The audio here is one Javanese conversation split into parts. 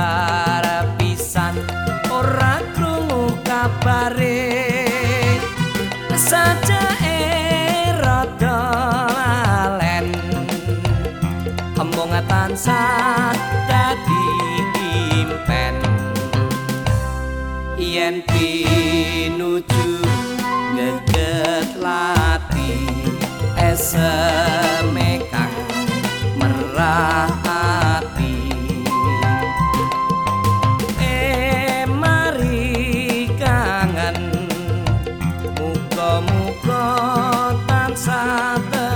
parapisan ora krungu kabare. Saja erodo lalen omong tansah dadi impen. Yen pinuju ngeget lati esen my birth.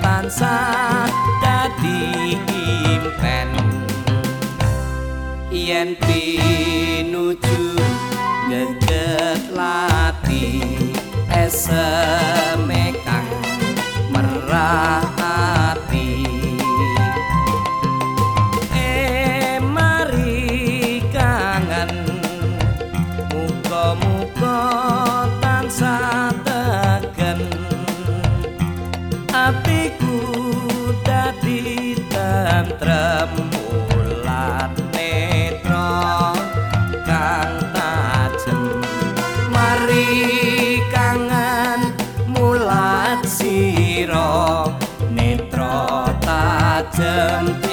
tansah dadi impen. Yen pinuju geget lati esem kang merah tempo